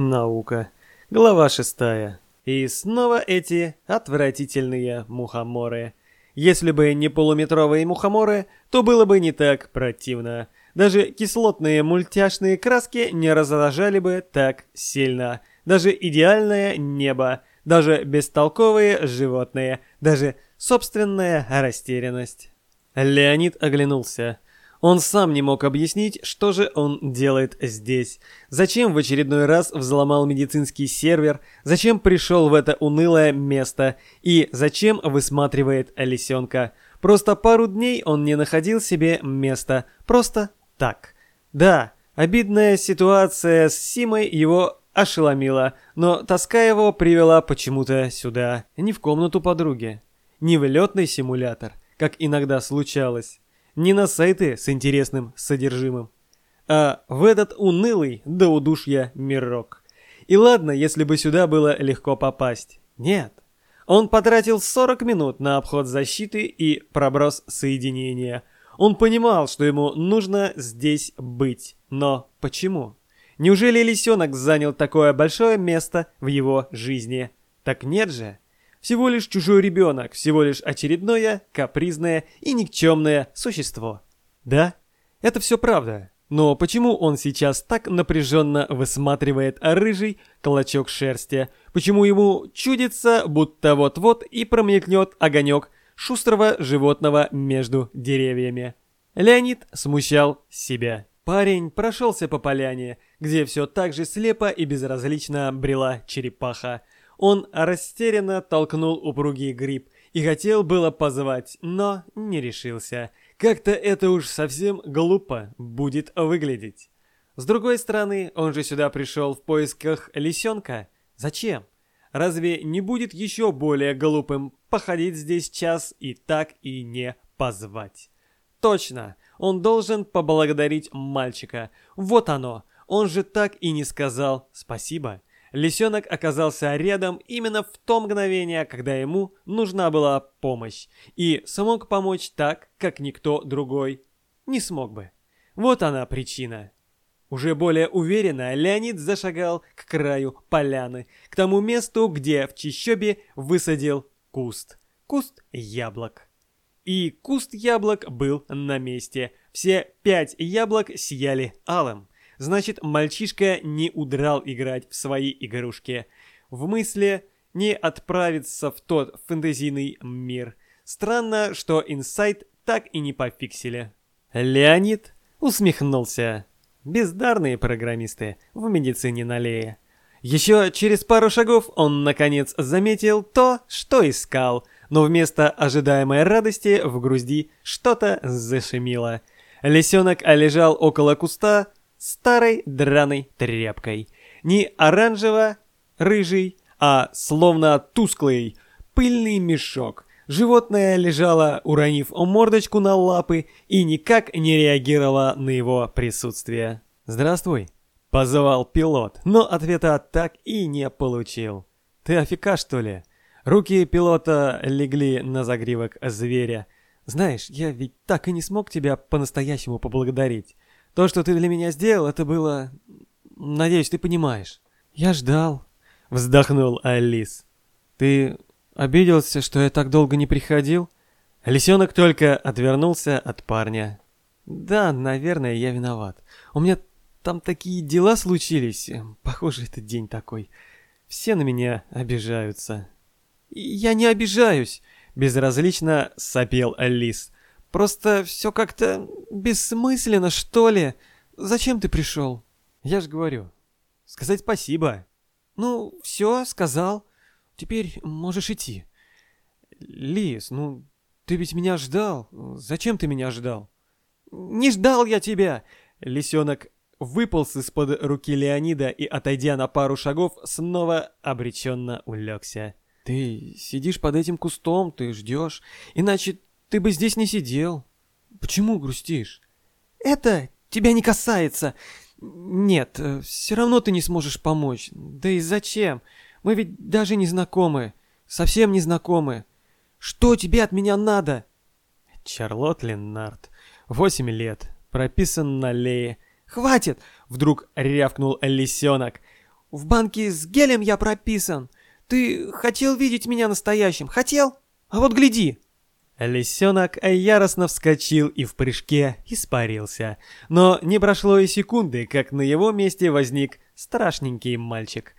Наука. Глава шестая. И снова эти отвратительные мухоморы. Если бы не полуметровые мухоморы, то было бы не так противно. Даже кислотные мультяшные краски не раздражали бы так сильно. Даже идеальное небо, даже бестолковые животные, даже собственная растерянность. Леонид оглянулся. Он сам не мог объяснить, что же он делает здесь. Зачем в очередной раз взломал медицинский сервер, зачем пришел в это унылое место и зачем высматривает лисенка. Просто пару дней он не находил себе места, просто так. Да, обидная ситуация с Симой его ошеломила, но тоска его привела почему-то сюда, не в комнату подруги, не в летный симулятор, как иногда случалось не на сайты с интересным содержимым, а в этот унылый до удушья мирок. И ладно, если бы сюда было легко попасть. Нет. Он потратил 40 минут на обход защиты и проброс соединения. Он понимал, что ему нужно здесь быть. Но почему? Неужели лисенок занял такое большое место в его жизни? Так нет же. Всего лишь чужой ребенок, всего лишь очередное, капризное и никчемное существо. Да, это все правда. Но почему он сейчас так напряженно высматривает рыжий клочок шерсти? Почему ему чудится, будто вот-вот и промелькнет огонек шустрого животного между деревьями? Леонид смущал себя. Парень прошелся по поляне, где все так же слепо и безразлично брела черепаха. Он растерянно толкнул упругий гриб и хотел было позвать, но не решился. Как-то это уж совсем глупо будет выглядеть. С другой стороны, он же сюда пришел в поисках лисенка. Зачем? Разве не будет еще более глупым походить здесь час и так и не позвать? Точно, он должен поблагодарить мальчика. Вот оно, он же так и не сказал спасибо. Лисенок оказался рядом именно в то мгновение, когда ему нужна была помощь, и смог помочь так, как никто другой не смог бы. Вот она причина. Уже более уверенно Леонид зашагал к краю поляны, к тому месту, где в чищобе высадил куст. Куст яблок. И куст яблок был на месте. Все пять яблок сияли алым. Значит, мальчишка не удрал играть в свои игрушки. В мысли не отправиться в тот фэнтезийный мир. Странно, что инсайт так и не пофиксили. Леонид усмехнулся. Бездарные программисты в медицине налея. Еще через пару шагов он, наконец, заметил то, что искал, но вместо ожидаемой радости в груди что-то зашемило. Лисенок лежал около куста, старой драной тряпкой. Не оранжево-рыжий, а словно тусклый, пыльный мешок. Животное лежало, уронив мордочку на лапы, и никак не реагировало на его присутствие. «Здравствуй», — позвал пилот, но ответа так и не получил. «Ты офика, что ли?» Руки пилота легли на загривок зверя. «Знаешь, я ведь так и не смог тебя по-настоящему поблагодарить. То, что ты для меня сделал, это было... Надеюсь, ты понимаешь. Я ждал. Вздохнул Алис. Ты обиделся, что я так долго не приходил? Лисенок только отвернулся от парня. Да, наверное, я виноват. У меня там такие дела случились. Похоже, этот день такой. Все на меня обижаются. Я не обижаюсь, безразлично сопел Алис. Просто все как-то бессмысленно, что ли. Зачем ты пришел? Я же говорю. Сказать спасибо. Ну, все, сказал. Теперь можешь идти. Лис, ну, ты ведь меня ждал. Зачем ты меня ждал? Не ждал я тебя. Лисенок выполз из-под руки Леонида и, отойдя на пару шагов, снова обреченно улегся. Ты сидишь под этим кустом, ты ждешь. Иначе ты бы здесь не сидел. Почему грустишь? Это тебя не касается. Нет, э, все равно ты не сможешь помочь. Да и зачем? Мы ведь даже не знакомы. Совсем не знакомы. Что тебе от меня надо? Чарлот Леннард. Восемь лет. Прописан на Лее. Хватит! Вдруг рявкнул лисенок. В банке с гелем я прописан. Ты хотел видеть меня настоящим? Хотел? А вот гляди!» Лисенок яростно вскочил и в прыжке испарился. Но не прошло и секунды, как на его месте возник страшненький мальчик.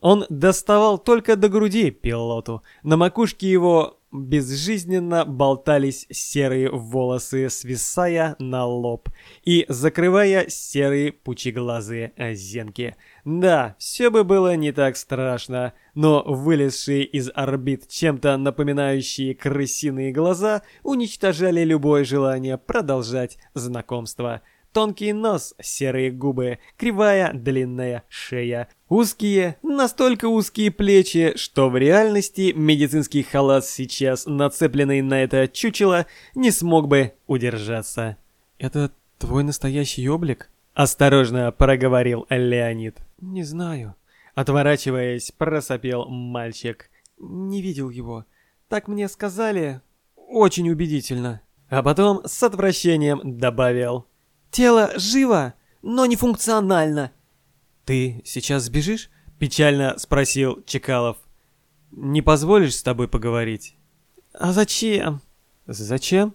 Он доставал только до груди пилоту. На макушке его безжизненно болтались серые волосы, свисая на лоб и закрывая серые пучеглазые озенки. Да, все бы было не так страшно, но вылезшие из орбит чем-то напоминающие крысиные глаза уничтожали любое желание продолжать знакомство. Тонкий нос, серые губы, кривая длинная шея. Узкие, настолько узкие плечи, что в реальности медицинский халат сейчас, нацепленный на это чучело, не смог бы удержаться. «Это твой настоящий облик?» — осторожно проговорил Леонид. «Не знаю». Отворачиваясь, просопел мальчик. «Не видел его. Так мне сказали. Очень убедительно». А потом с отвращением добавил. Тело живо, но не функционально. Ты сейчас сбежишь? Печально спросил Чекалов. Не позволишь с тобой поговорить? А зачем? Зачем?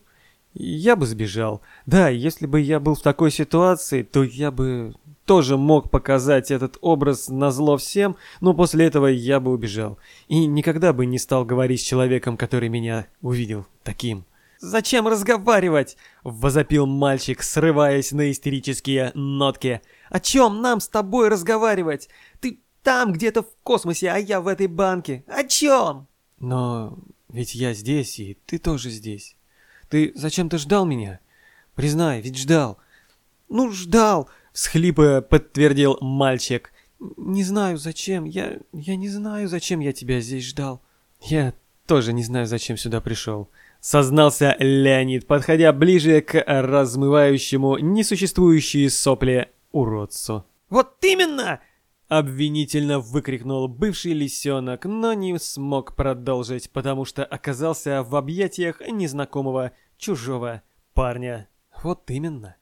Я бы сбежал. Да, если бы я был в такой ситуации, то я бы тоже мог показать этот образ на зло всем, но после этого я бы убежал. И никогда бы не стал говорить с человеком, который меня увидел таким. «Зачем разговаривать?» — возопил мальчик, срываясь на истерические нотки. «О чем нам с тобой разговаривать? Ты там где-то в космосе, а я в этой банке. О чем?» «Но ведь я здесь, и ты тоже здесь. Ты зачем-то ждал меня? Признай, ведь ждал». «Ну, ждал», — всхлипывая подтвердил мальчик. «Не знаю, зачем. Я... я не знаю, зачем я тебя здесь ждал». «Я тоже не знаю, зачем сюда пришел». Сознался Леонид, подходя ближе к размывающему несуществующие сопли уродцу. «Вот именно!» Обвинительно выкрикнул бывший лисенок, но не смог продолжить, потому что оказался в объятиях незнакомого чужого парня. Вот именно.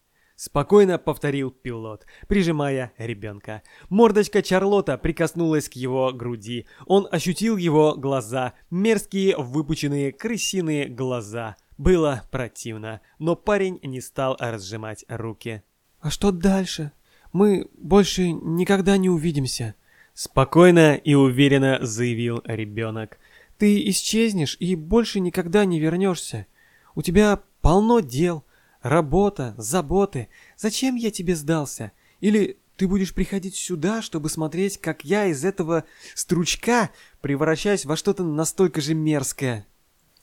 Спокойно повторил пилот, прижимая ребенка. Мордочка Чарлота прикоснулась к его груди. Он ощутил его глаза, мерзкие выпученные крысиные глаза. Было противно, но парень не стал разжимать руки. «А что дальше? Мы больше никогда не увидимся», — спокойно и уверенно заявил ребенок. «Ты исчезнешь и больше никогда не вернешься. У тебя полно дел». Работа, заботы. Зачем я тебе сдался? Или ты будешь приходить сюда, чтобы смотреть, как я из этого стручка превращаюсь во что-то настолько же мерзкое?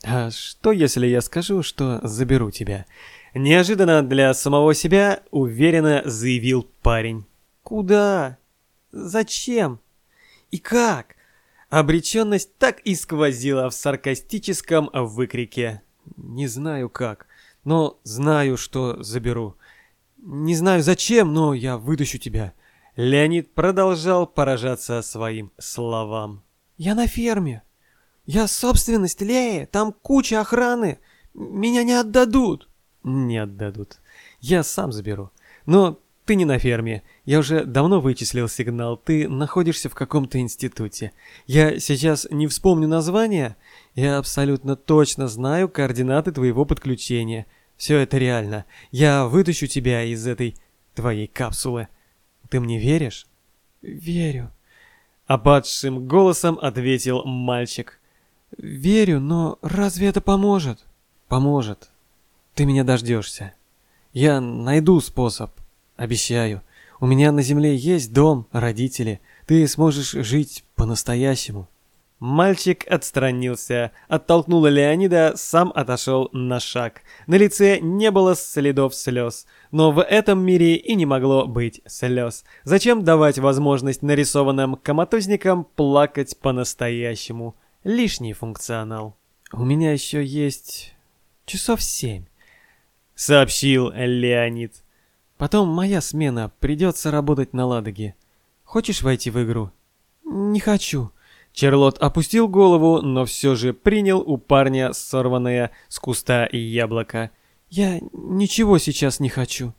А что, если я скажу, что заберу тебя? Неожиданно для самого себя уверенно заявил парень. Куда? Зачем? И как? Обреченность так и сквозила в саркастическом выкрике. Не знаю как но знаю, что заберу. Не знаю зачем, но я вытащу тебя. Леонид продолжал поражаться своим словам. Я на ферме. Я собственность Леи, там куча охраны. Меня не отдадут. Не отдадут. Я сам заберу. Но ты не на ферме. Я уже давно вычислил сигнал. Ты находишься в каком-то институте. Я сейчас не вспомню название. Я абсолютно точно знаю координаты твоего подключения. Все это реально. Я вытащу тебя из этой твоей капсулы. Ты мне веришь? Верю. Опадшим голосом ответил мальчик. Верю, но разве это поможет? Поможет. Ты меня дождешься. Я найду способ. Обещаю. У меня на земле есть дом, родители. Ты сможешь жить по-настоящему. Мальчик отстранился, оттолкнул Леонида, сам отошел на шаг. На лице не было следов слез, но в этом мире и не могло быть слез. Зачем давать возможность нарисованным коматозникам плакать по-настоящему? Лишний функционал. «У меня еще есть часов семь», — сообщил Леонид. Потом моя смена, придется работать на Ладоге. Хочешь войти в игру? Не хочу. Черлот опустил голову, но все же принял у парня сорванное с куста яблоко. Я ничего сейчас не хочу.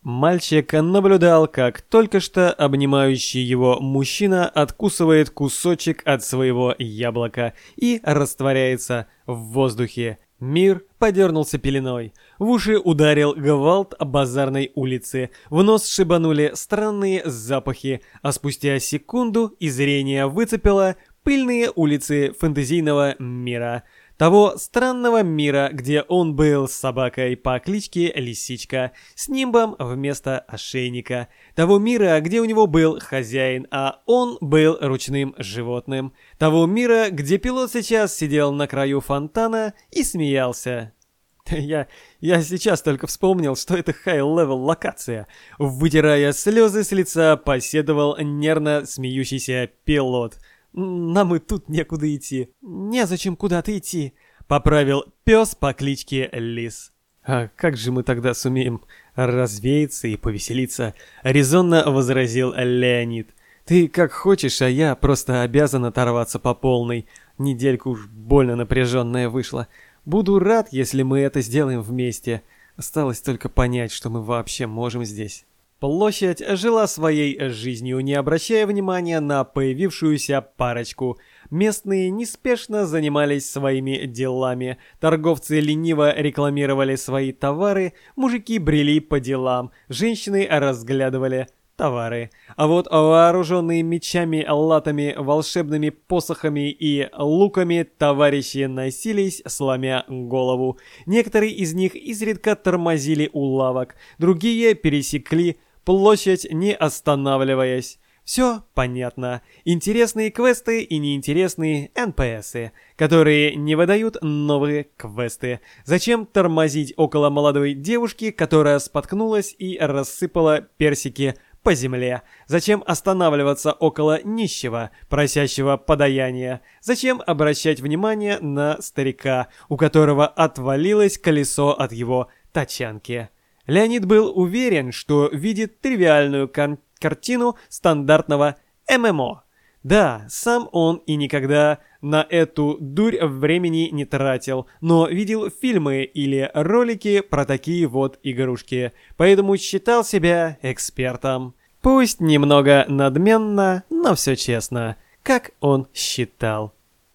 Мальчик наблюдал, как только что обнимающий его мужчина откусывает кусочек от своего яблока и растворяется в воздухе. Мир подернулся пеленой. В уши ударил гвалт базарной улицы. В нос шибанули странные запахи, а спустя секунду и зрение выцепило пыльные улицы фэнтезийного мира. Того странного мира, где он был с собакой по кличке Лисичка, с нимбом вместо ошейника. Того мира, где у него был хозяин, а он был ручным животным. Того мира, где пилот сейчас сидел на краю фонтана и смеялся. Я, я сейчас только вспомнил, что это high-level локация. Вытирая слезы с лица, посетовал нервно смеющийся пилот – нам и тут некуда идти. Незачем куда-то идти, поправил пес по кличке Лис. А как же мы тогда сумеем развеяться и повеселиться? Резонно возразил Леонид. Ты как хочешь, а я просто обязан оторваться по полной. Неделька уж больно напряженная вышла. Буду рад, если мы это сделаем вместе. Осталось только понять, что мы вообще можем здесь. Площадь жила своей жизнью, не обращая внимания на появившуюся парочку. Местные неспешно занимались своими делами. Торговцы лениво рекламировали свои товары, мужики брели по делам, женщины разглядывали товары. А вот вооруженные мечами, латами, волшебными посохами и луками товарищи носились, сломя голову. Некоторые из них изредка тормозили у лавок, другие пересекли площадь, не останавливаясь. Все понятно. Интересные квесты и неинтересные НПСы, которые не выдают новые квесты. Зачем тормозить около молодой девушки, которая споткнулась и рассыпала персики по земле? Зачем останавливаться около нищего, просящего подаяния? Зачем обращать внимание на старика, у которого отвалилось колесо от его тачанки? Леонид был уверен, что видит тривиальную кар картину стандартного ММО. Да, сам он и никогда на эту дурь времени не тратил, но видел фильмы или ролики про такие вот игрушки, поэтому считал себя экспертом. Пусть немного надменно, но все честно, как он считал.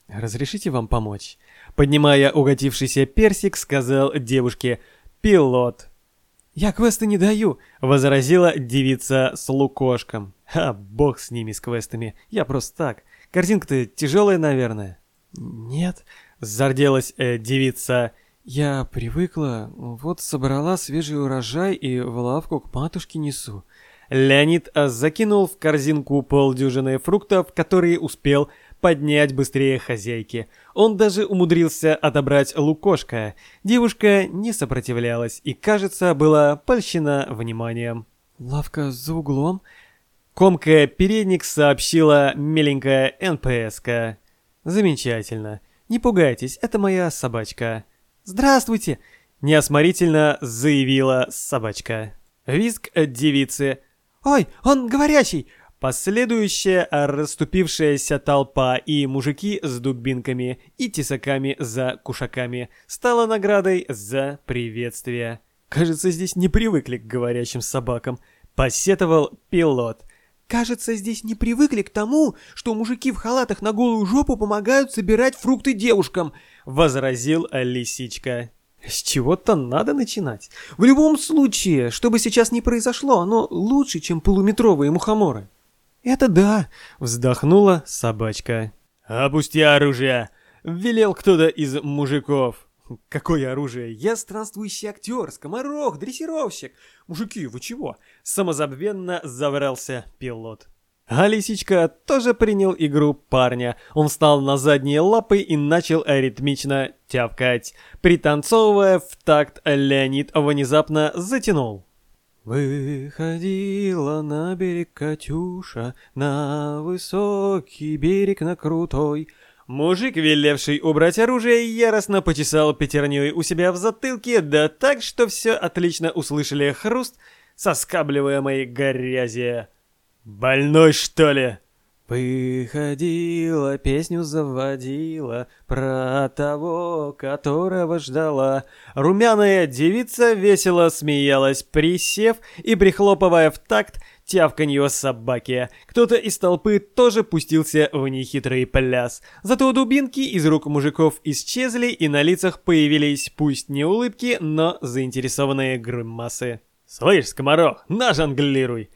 «Разрешите вам помочь?» Поднимая угодившийся персик, сказал девушке «Пилот». «Я квесты не даю», — возразила девица с лукошком. «А, бог с ними, с квестами. Я просто так. Корзинка-то тяжелая, наверное». «Нет», — зарделась э, девица. «Я привыкла. Вот собрала свежий урожай и в лавку к матушке несу». Леонид закинул в корзинку полдюжины фруктов, которые успел поднять быстрее хозяйки. Он даже умудрился отобрать лукошка. Девушка не сопротивлялась и, кажется, была польщена вниманием. «Лавка за углом?» Комкая передник сообщила миленькая НПСка. «Замечательно. Не пугайтесь, это моя собачка». «Здравствуйте!» – неосмотрительно заявила собачка. Визг девицы. «Ой, он говорящий! Последующая расступившаяся толпа и мужики с дубинками и тесаками за кушаками стала наградой за приветствие. Кажется, здесь не привыкли к говорящим собакам, посетовал пилот. Кажется, здесь не привыкли к тому, что мужики в халатах на голую жопу помогают собирать фрукты девушкам, возразил лисичка. С чего-то надо начинать. В любом случае, что бы сейчас ни произошло, оно лучше, чем полуметровые мухоморы. «Это да!» — вздохнула собачка. «Опусти оружие!» — велел кто-то из мужиков. «Какое оружие? Я странствующий актер, скоморох, дрессировщик! Мужики, вы чего?» — самозабвенно заврался пилот. А лисичка тоже принял игру парня. Он встал на задние лапы и начал ритмично тявкать. Пританцовывая в такт, Леонид внезапно затянул. Выходила на берег Катюша, на высокий берег, на крутой. Мужик, велевший убрать оружие, яростно почесал пятерней у себя в затылке, да так, что все отлично услышали хруст соскабливаемой грязи. «Больной, что ли?» Выходила, песню заводила Про того, которого ждала. Румяная девица весело смеялась, присев и прихлопывая в такт тявканье собаки. Кто-то из толпы тоже пустился в нехитрый пляс. Зато дубинки из рук мужиков исчезли, и на лицах появились пусть не улыбки, но заинтересованные гримасы. «Слышь, скоморох, нажонглируй!»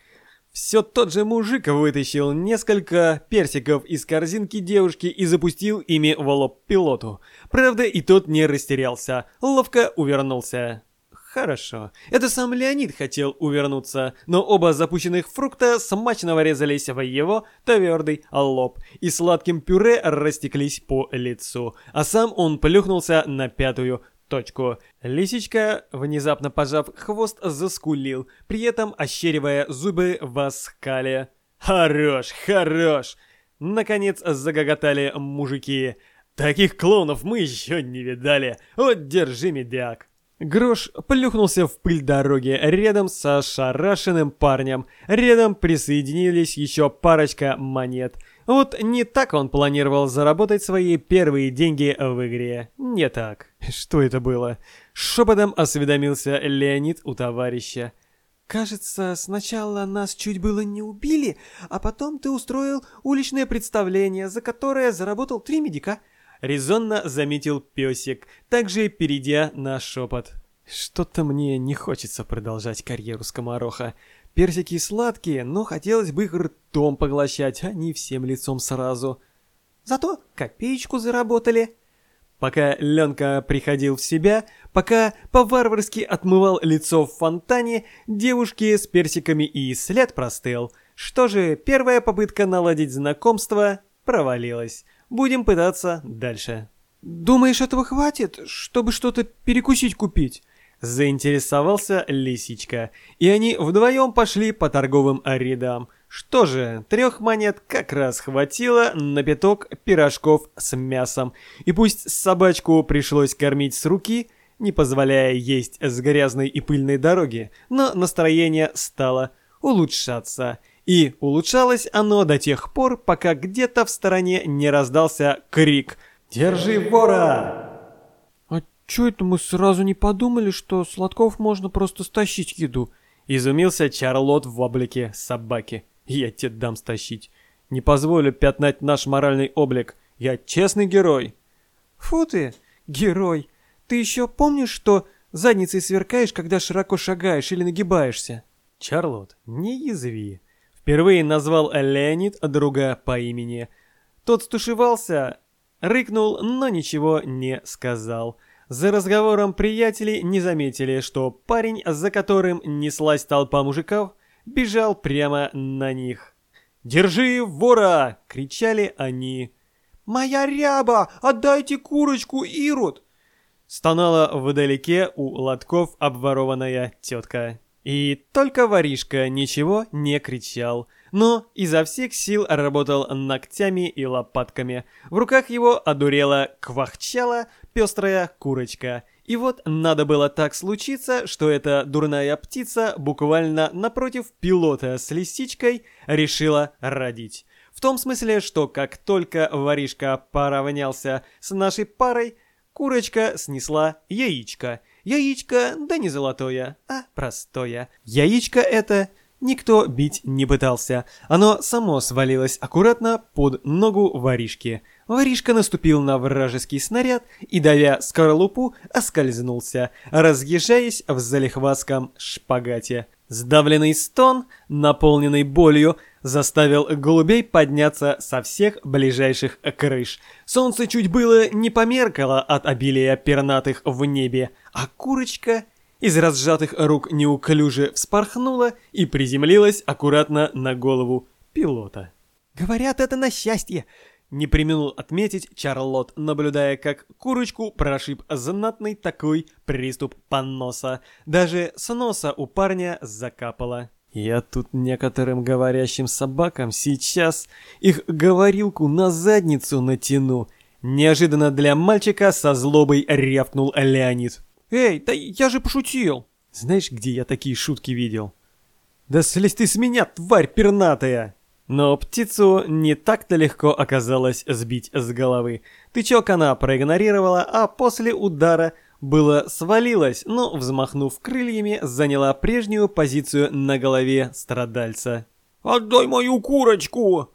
Все тот же мужик вытащил несколько персиков из корзинки девушки и запустил ими в лоб пилоту. Правда, и тот не растерялся, ловко увернулся. Хорошо. Это сам Леонид хотел увернуться, но оба запущенных фрукта смачно врезались в его твердый лоб и сладким пюре растеклись по лицу, а сам он плюхнулся на пятую точку. Лисичка, внезапно пожав хвост, заскулил, при этом ощеривая зубы в оскале. «Хорош, хорош!» Наконец загоготали мужики. «Таких клоунов мы еще не видали! Вот держи, медяк!» Грош плюхнулся в пыль дороги рядом с ошарашенным парнем. Рядом присоединились еще парочка монет. Вот не так он планировал заработать свои первые деньги в игре. Не так. Что это было? Шепотом осведомился Леонид у товарища. «Кажется, сначала нас чуть было не убили, а потом ты устроил уличное представление, за которое заработал три медика». Резонно заметил песик, также перейдя на шепот. Что-то мне не хочется продолжать карьеру скомороха. Персики сладкие, но хотелось бы их ртом поглощать, а не всем лицом сразу. Зато копеечку заработали. Пока Ленка приходил в себя, пока по-варварски отмывал лицо в фонтане, девушки с персиками и след простыл. Что же, первая попытка наладить знакомство провалилась. Будем пытаться дальше. «Думаешь, этого хватит, чтобы что-то перекусить купить?» Заинтересовался Лисичка, и они вдвоем пошли по торговым рядам. Что же, трех монет как раз хватило на пяток пирожков с мясом. И пусть собачку пришлось кормить с руки, не позволяя есть с грязной и пыльной дороги, но настроение стало улучшаться – и улучшалось оно до тех пор, пока где-то в стороне не раздался крик «Держи вора!». «А чё это мы сразу не подумали, что сладков можно просто стащить еду?» Изумился Чарлот в облике собаки. «Я тебе дам стащить. Не позволю пятнать наш моральный облик. Я честный герой». «Фу ты, герой. Ты еще помнишь, что задницей сверкаешь, когда широко шагаешь или нагибаешься?» «Чарлот, не язви. Впервые назвал Леонид друга по имени. Тот стушевался, рыкнул, но ничего не сказал. За разговором приятели не заметили, что парень, за которым неслась толпа мужиков, бежал прямо на них. «Держи вора!» — кричали они. «Моя ряба! Отдайте курочку, Ирод!» Стонала вдалеке у лотков обворованная тетка. И только воришка ничего не кричал, но изо всех сил работал ногтями и лопатками. В руках его одурела квахчала пестрая курочка. И вот надо было так случиться, что эта дурная птица буквально напротив пилота с лисичкой решила родить. В том смысле, что как только воришка поравнялся с нашей парой, курочка снесла яичко – Яичко, да не золотое, а простое. Яичко это никто бить не пытался. Оно само свалилось аккуратно под ногу воришки. Воришка наступил на вражеский снаряд и, давя скорлупу, оскользнулся, разъезжаясь в залихватском шпагате. Сдавленный стон, наполненный болью, заставил голубей подняться со всех ближайших крыш. Солнце чуть было не померкало от обилия пернатых в небе, а курочка из разжатых рук неуклюже вспорхнула и приземлилась аккуратно на голову пилота. «Говорят, это на счастье!» Не применул отметить Чарлот, наблюдая, как курочку прошиб знатный такой приступ поноса. Даже с носа у парня закапало. Я тут некоторым говорящим собакам сейчас их говорилку на задницу натяну. Неожиданно для мальчика со злобой рявкнул Леонид. Эй, да я же пошутил. Знаешь, где я такие шутки видел? Да слезь ты с меня, тварь пернатая! Но птицу не так-то легко оказалось сбить с головы. Тычок она проигнорировала, а после удара было свалилась, но, взмахнув крыльями, заняла прежнюю позицию на голове страдальца. «Отдай мою курочку!»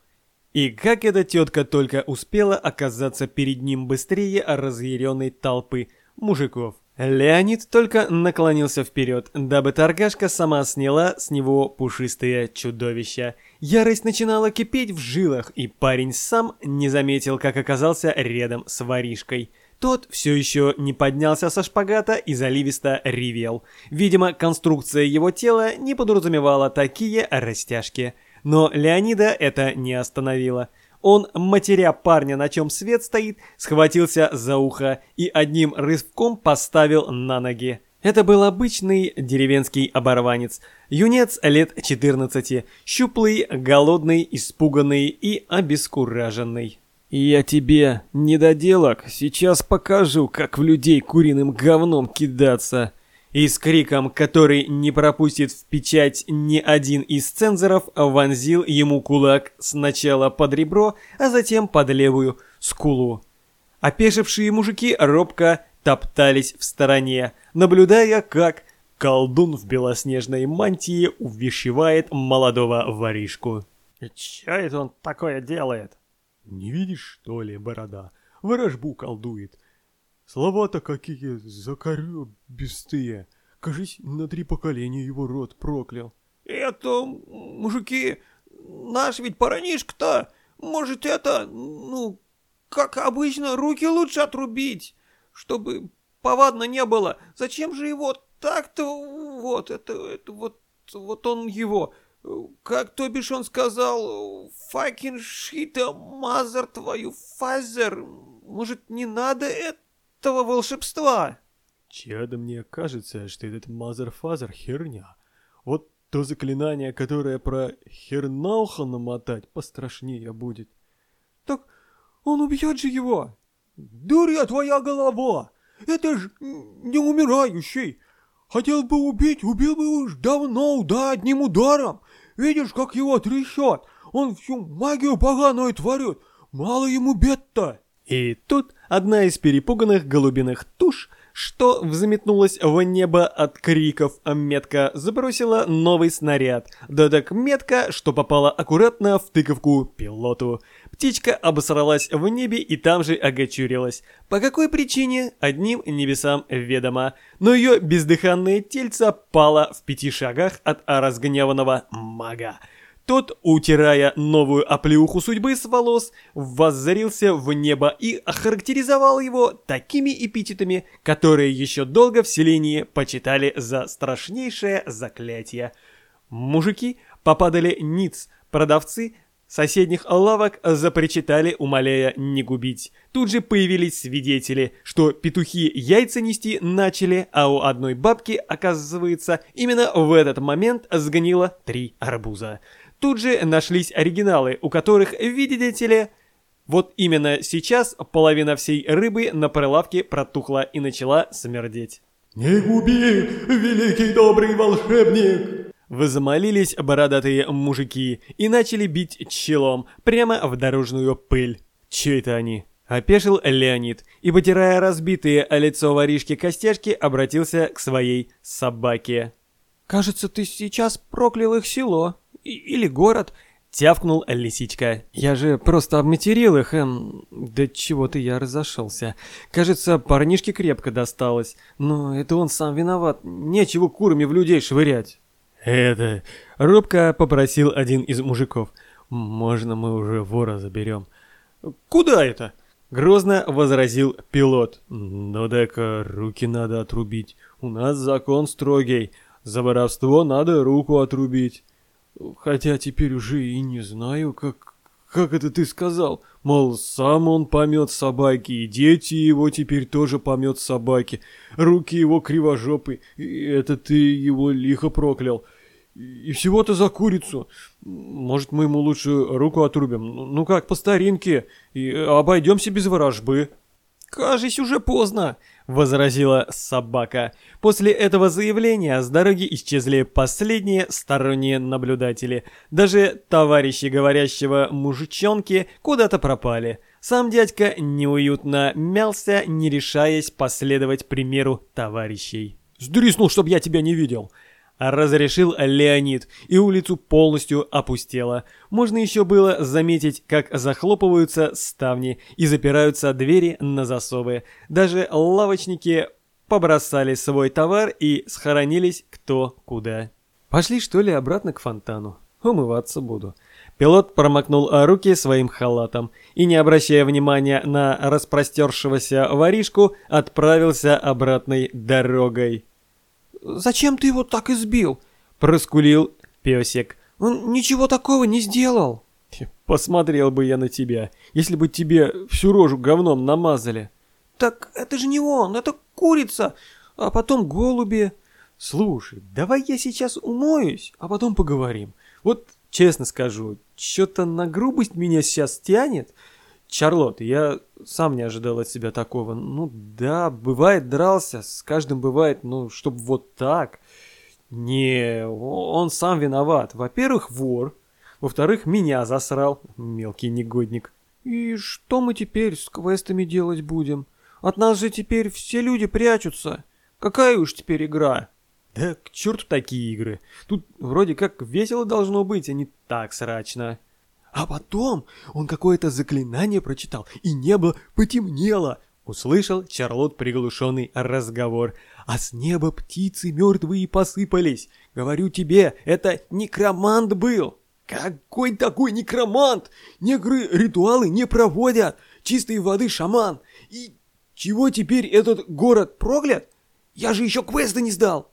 И как эта тетка только успела оказаться перед ним быстрее разъяренной толпы мужиков. Леонид только наклонился вперед, дабы торгашка сама сняла с него пушистое чудовище. Ярость начинала кипеть в жилах, и парень сам не заметил, как оказался рядом с воришкой. Тот все еще не поднялся со шпагата и заливисто ревел. Видимо, конструкция его тела не подразумевала такие растяжки. Но Леонида это не остановило. Он, матеря парня, на чем свет стоит, схватился за ухо и одним рывком поставил на ноги. Это был обычный деревенский оборванец. Юнец лет 14, щуплый, голодный, испуганный и обескураженный. «Я тебе, недоделок, сейчас покажу, как в людей куриным говном кидаться!» И с криком, который не пропустит в печать ни один из цензоров, вонзил ему кулак сначала под ребро, а затем под левую скулу. Опешившие мужики робко топтались в стороне, наблюдая, как колдун в белоснежной мантии увещевает молодого воришку. «Чё это он такое делает?» «Не видишь, что ли, борода? Ворожбу колдует. Слова-то какие закорёбистые. Кажись, на три поколения его род проклял. Это, мужики, наш ведь парнишка-то, может это, ну, как обычно, руки лучше отрубить, чтобы повадно не было. Зачем же его так-то, вот, это, это, вот, вот он его, как то бишь он сказал, fucking shit, а mother твою, father, может не надо это? Этого волшебства. Чё-то мне кажется, что этот mother-father херня. Вот то заклинание, которое про Хернауха намотать, пострашнее будет. Так он убьет же его. Дурья твоя голова! Это ж не умирающий. Хотел бы убить, убил бы уж давно, да, одним ударом. Видишь, как его трясет. Он всю магию поганую творит. Мало ему бед-то. И тут одна из перепуганных голубиных туш, что взметнулась в небо от криков, метка забросила новый снаряд. Да так метка, что попала аккуратно в тыковку пилоту. Птичка обосралась в небе и там же огочурилась. По какой причине, одним небесам ведомо. Но ее бездыханное тельце пало в пяти шагах от разгневанного мага. Тот, утирая новую оплеуху судьбы с волос, воззарился в небо и охарактеризовал его такими эпитетами, которые еще долго в селении почитали за страшнейшее заклятие. Мужики попадали ниц, продавцы соседних лавок запричитали, умоляя не губить. Тут же появились свидетели, что петухи яйца нести начали, а у одной бабки, оказывается, именно в этот момент сгнило три арбуза. Тут же нашлись оригиналы, у которых, видите ли, вот именно сейчас половина всей рыбы на прилавке протухла и начала смердеть. «Не губи, великий добрый волшебник!» Возмолились бородатые мужики и начали бить челом прямо в дорожную пыль. Че это они? Опешил Леонид и, потирая разбитые лицо воришки костяшки, обратился к своей собаке. «Кажется, ты сейчас проклял их село», или город?» Тявкнул лисичка. «Я же просто обматерил их, эм... Да чего-то я разошелся. Кажется, парнишке крепко досталось. Но это он сам виноват. Нечего курами в людей швырять». «Это...» — робко попросил один из мужиков. «Можно мы уже вора заберем?» «Куда это?» — грозно возразил пилот. «Ну так руки надо отрубить. У нас закон строгий. За воровство надо руку отрубить». Хотя теперь уже и не знаю, как... Как это ты сказал? Мол, сам он помет собаки, и дети его теперь тоже помет собаки. Руки его кривожопы, и это ты его лихо проклял. И всего-то за курицу. Может, мы ему лучше руку отрубим? Ну, ну как, по старинке, и обойдемся без ворожбы. Кажись, уже поздно. Возразила собака. После этого заявления с дороги исчезли последние сторонние наблюдатели. Даже товарищи говорящего мужичонки куда-то пропали. Сам дядька неуютно мялся, не решаясь последовать примеру товарищей. «Сдриснул, чтоб я тебя не видел!» Разрешил Леонид, и улицу полностью опустела. Можно еще было заметить, как захлопываются ставни и запираются двери на засовы. Даже лавочники побросали свой товар и схоронились кто куда. Пошли что ли обратно к фонтану? Умываться буду. Пилот промокнул руки своим халатом и, не обращая внимания на распростершегося воришку, отправился обратной дорогой. «Зачем ты его так избил?» — проскулил песик. «Он ничего такого не сделал». «Посмотрел бы я на тебя, если бы тебе всю рожу говном намазали». «Так это же не он, это курица, а потом голуби». «Слушай, давай я сейчас умоюсь, а потом поговорим. Вот честно скажу, что-то на грубость меня сейчас тянет». Чарлот, я сам не ожидал от себя такого. Ну да, бывает дрался, с каждым бывает, ну, чтобы вот так. Не, он сам виноват. Во-первых, вор. Во-вторых, меня засрал, мелкий негодник. И что мы теперь с квестами делать будем? От нас же теперь все люди прячутся. Какая уж теперь игра? Да к черту такие игры. Тут вроде как весело должно быть, а не так срачно. А потом он какое-то заклинание прочитал, и небо потемнело. Услышал Чарлот приглушенный разговор. А с неба птицы мертвые посыпались. Говорю тебе, это некромант был. Какой такой некромант? Негры ритуалы не проводят. Чистой воды шаман. И чего теперь этот город проклят? Я же еще квесты не сдал.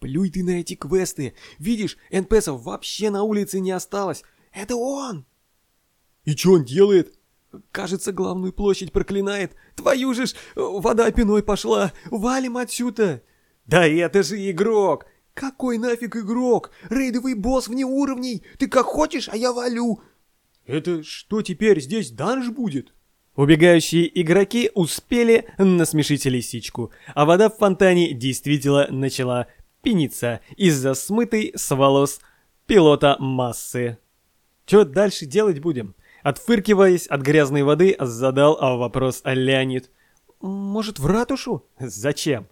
Плюй ты на эти квесты. Видишь, НПСов вообще на улице не осталось. Это он. И что он делает? Кажется, главную площадь проклинает. Твою же ж, вода пиной пошла. Валим отсюда. Да это же игрок. Какой нафиг игрок? Рейдовый босс вне уровней. Ты как хочешь, а я валю. Это что теперь, здесь данж будет? Убегающие игроки успели насмешить лисичку, а вода в фонтане действительно начала пениться из-за смытой с волос пилота массы. Что дальше делать будем? Отфыркиваясь от грязной воды, задал вопрос Леонид. «Может, в ратушу?» «Зачем?»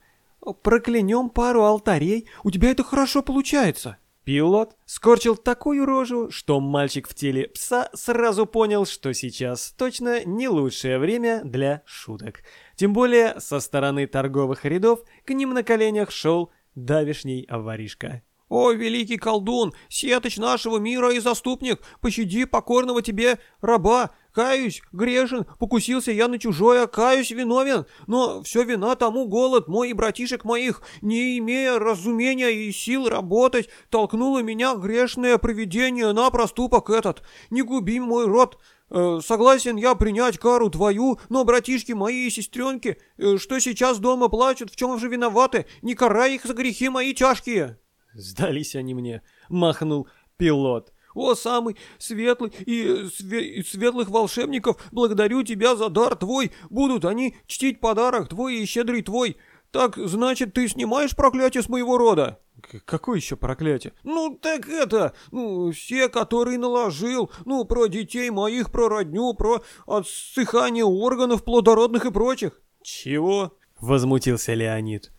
«Проклянем пару алтарей, у тебя это хорошо получается». Пилот скорчил такую рожу, что мальчик в теле пса сразу понял, что сейчас точно не лучшее время для шуток. Тем более со стороны торговых рядов к ним на коленях шел давишний воришка. «О, великий колдун, сеточ нашего мира и заступник, пощади покорного тебе раба! Каюсь, грешен, покусился я на чужое, каюсь, виновен, но все вина тому голод мой и братишек моих, не имея разумения и сил работать, толкнуло меня грешное провидение на проступок этот. Не губи мой род, э, Согласен я принять кару твою, но братишки мои и сестренки, э, что сейчас дома плачут, в чем же виноваты, не карай их за грехи мои тяжкие. Сдались они мне, махнул пилот. О, самый светлый и, све и светлых волшебников, благодарю тебя за дар твой. Будут они чтить подарок твой и щедрый твой. Так, значит, ты снимаешь проклятие с моего рода? Какое еще проклятие? Ну, так это, ну, все, которые наложил, ну, про детей моих, про родню, про отсыхание органов плодородных и прочих. Чего? Возмутился Леонид.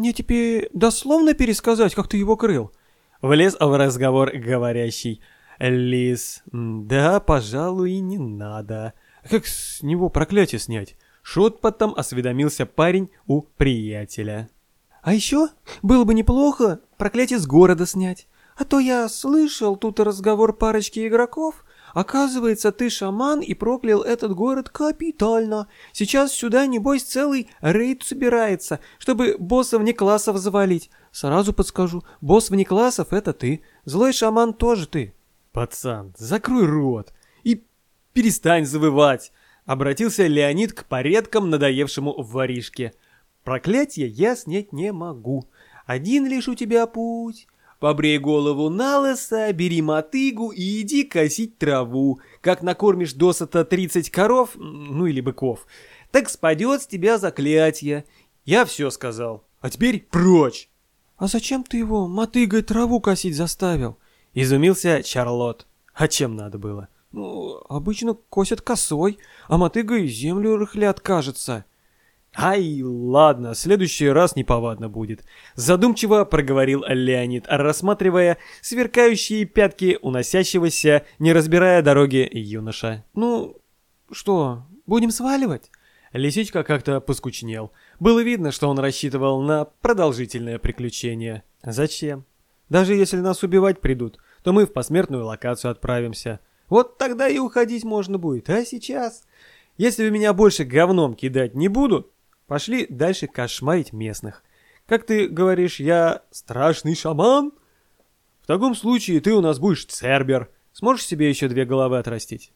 Мне теперь дословно пересказать, как ты его крыл?» Влез в разговор говорящий. Лис. Да, пожалуй, не надо. Как с него проклятие снять? Шот потом осведомился парень у приятеля. А еще было бы неплохо проклятие с города снять. А то я слышал тут разговор парочки игроков, Оказывается, ты шаман и проклял этот город капитально. Сейчас сюда, небось, целый рейд собирается, чтобы босса вне классов завалить. Сразу подскажу, босс вне классов — это ты. Злой шаман тоже ты. Пацан, закрой рот и перестань завывать. Обратился Леонид к порядкам надоевшему воришке. Проклятие я снять не могу. Один лишь у тебя путь. Побрей голову на лысо, бери мотыгу и иди косить траву. Как накормишь досыта 30 коров, ну или быков, так спадет с тебя заклятие. Я все сказал. А теперь прочь!» «А зачем ты его мотыгой траву косить заставил?» Изумился Чарлот. А чем надо было? «Ну, обычно косят косой, а мотыгой землю рыхлят, кажется». «Ай, ладно, в следующий раз неповадно будет», — задумчиво проговорил Леонид, рассматривая сверкающие пятки уносящегося, не разбирая дороги, юноша. «Ну, что, будем сваливать?» Лисичка как-то поскучнел. Было видно, что он рассчитывал на продолжительное приключение. Зачем? Даже если нас убивать придут, то мы в посмертную локацию отправимся. Вот тогда и уходить можно будет. А сейчас? Если вы меня больше говном кидать не будут, пошли дальше кошмарить местных. Как ты говоришь, я страшный шаман? В таком случае ты у нас будешь цербер. Сможешь себе еще две головы отрастить?